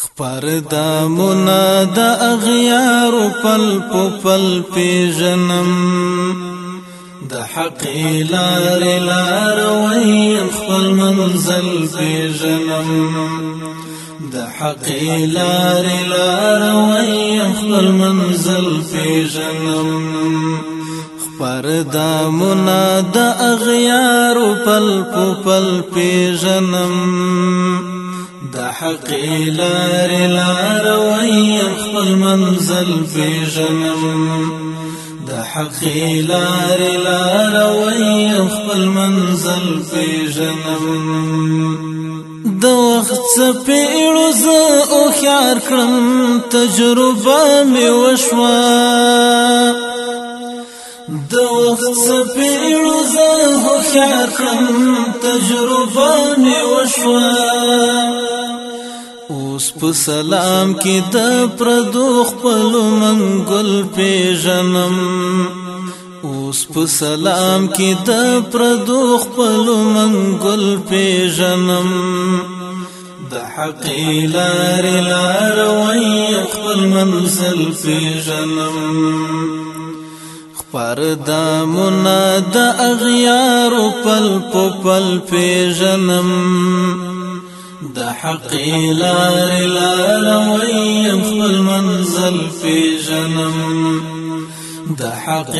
خپر دا منا د اغیار پل پل پی جنم د حق لار لار وین خپل منزل پی جنم د حق لار لار وین خپل منزل پی جنم خپر دا منا د اغیار پل پل پی جنم حق لار لار وای خپل منزل پیژنم د حق لار لار وای خپل منزل پیژنم د وخت سپېړو زه او خيار کړم تجربه مې وشوه د وخت سپېړو زه هوښیار کړم تجربه مې وشوه اوس په سلام کې د پردو خپل منګل پیژنم اوس په سلام کې د پردو خپل منګل پیژنم د حق لار لار وای خپل منزل پیژنم پر دامنا د اغیار پل پل پیژنم د حق لار لالویم خپل منزل فی جنم د حق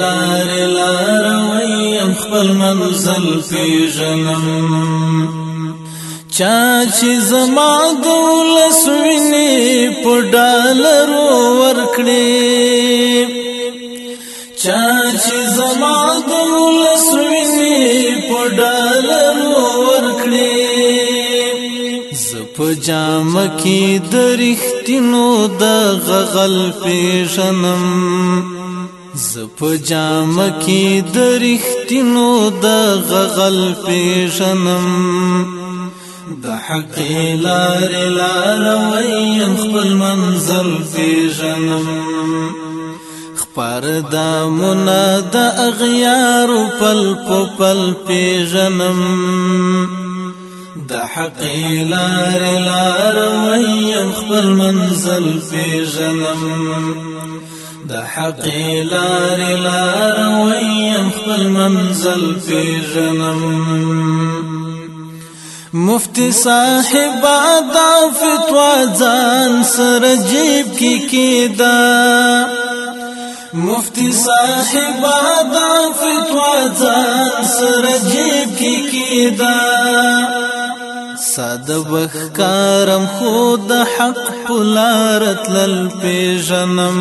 لار لالویم خپل منزل فی جنم چا چې زما دولس ویني په ډالرو ورکړي چا چې زما دولس ویني په ډالرو په جام کې د رښتینو د غغل پیژنم ز په جام کې د رښتینو د غغل پیژنم د حق لار لار ویم خپل منزل پیژنم خپر د منا د اغیار پل پل پیژنم دا حق لار لار ویم خپل منزل في جنم دا حق لار لار ویم خپل منزل في جنم مفتی صاحب دا فتوا ځان سر جیب کی دا مفتی صاحب دا فتوا ځان سر جیب کی دا ساده بخکارم خود حق پلارت لل پیژنم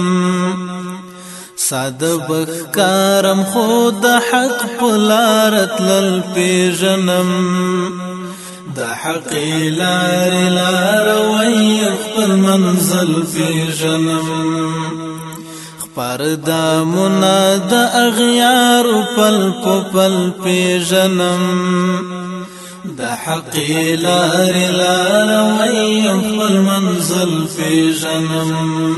ساده بخکارم خود حق پلارت لل پیژنم د حق لار لار وای خپل منزل پیژنم خپر د منا د اغیار پل پل پیژنم د حق لار لار وي منزل في جنم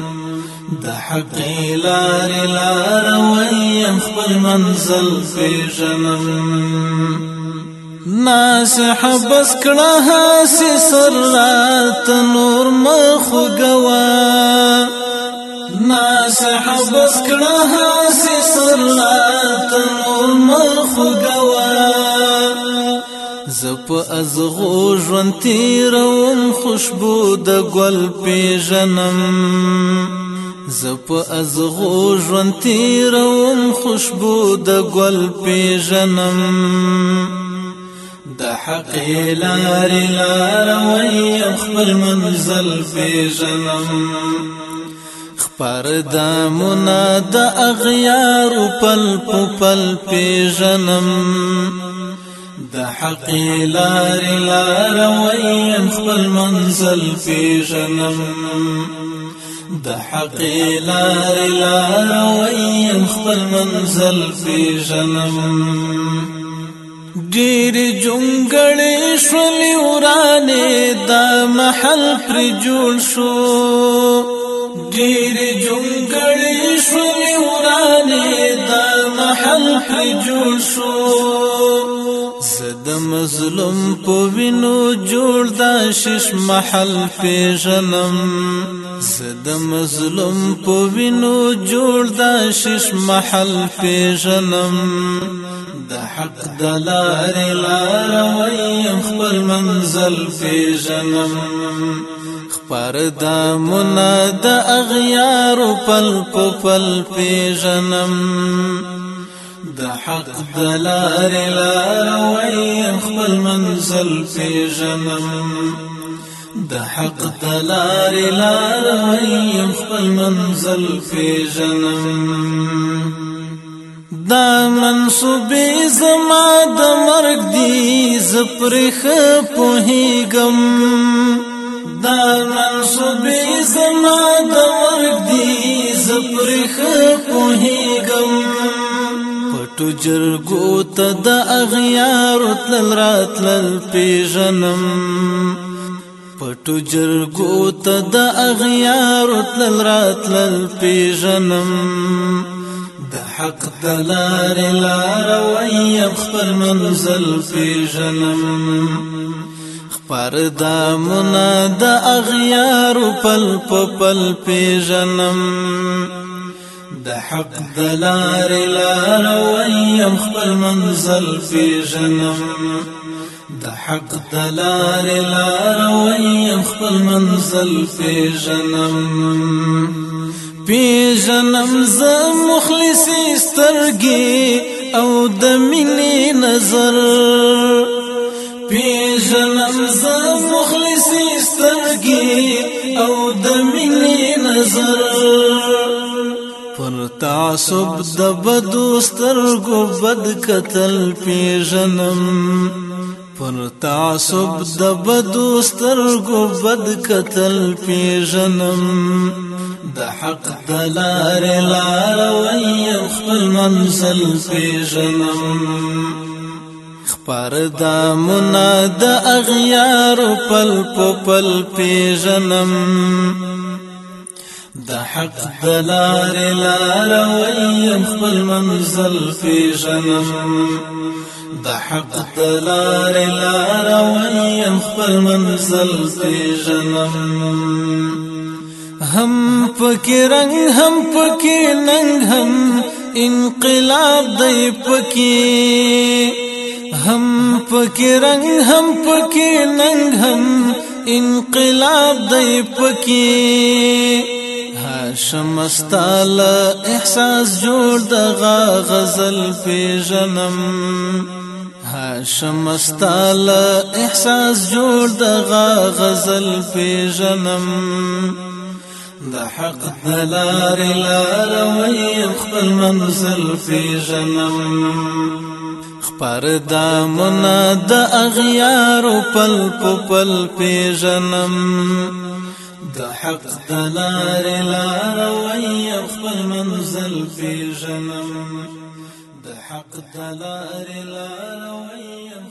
د حق لار لار وي خپل منزل في جنم ناس ناسح بس کړه هاسي سرات نور مخ ناس ناسح بس کړه هاسي سرات نور مخ غوا په ازغو ژوند تیروم خوشبو د ګل پیژنم زپ ازغو ژوند تیروم خوشبو د ګل پیژنم د حق لار لار وای خپل منزل پیژنم خپر د منا د اغیار پل پل پیژنم د حق لار لار ویم خپل منزل پیژنم د حق لار لار ویم خپل منزل پیژنم ډېر جونګړې شولې ورانې د محل پر جوړ شو ډېر جونګړې شولې ورانې د محل پر جوړ شو مظلوم په وینو جوړ دا شش محل پیژنم زد مظلوم په وینو جوړ دا شش محل پیژنم د حق د لارې لار ویم خپل منزل پیژنم خپر د منا د اغیار پل پل پیژنم د حق د لار لاروي خپل منزل في جنم د حق د لار لاروي خپل منزل في جنم دا منصوبې زما د مرګ دی زپرخه په هیګم دا منصوبې زما د مرګ دی زپرخه په پټو جرګو ته د اغیار تل راتل پیژنم پټو جرګو ته د اغیار تل راتل پیژنم د حق د لار لار وای خپل منزل پیژنم خپر دامنا د اغیار پل پل پیژنم حق دلار لار ویم خپل منزل في جنم د حق دلار لار ویم منزل في جنم في جنم زم مخلص استرقي او د نظر في جنم زم مخلص استرقي او د نظر تعصب د بدو سترګو بد قتل پیژنم پر تعصب د بدو سترګو بد قتل پیژنم د حق د لارې لار ویم خپل منزل پیژنم خپر دامونه د اغیار پل پل پیژنم دا حق دلار لار لار ویم منزل في جنم دا حق دلار لار لار ویم منزل في جنم هم پکې رنگ هم پکې هم انقلاب دی پکې هم پکې رنگ هم پکې هم انقلاب دی پکې شمستال احساس جوړ د غزل پیژنم شمستال احساس جوړ د غزل پیژنم د حق دلار لار وي خپل منزل پیژنم پر دامنا د دا اغیار پل پل پیژنم د حق د لار لار وای خپل منزل جنم د حق د لار لار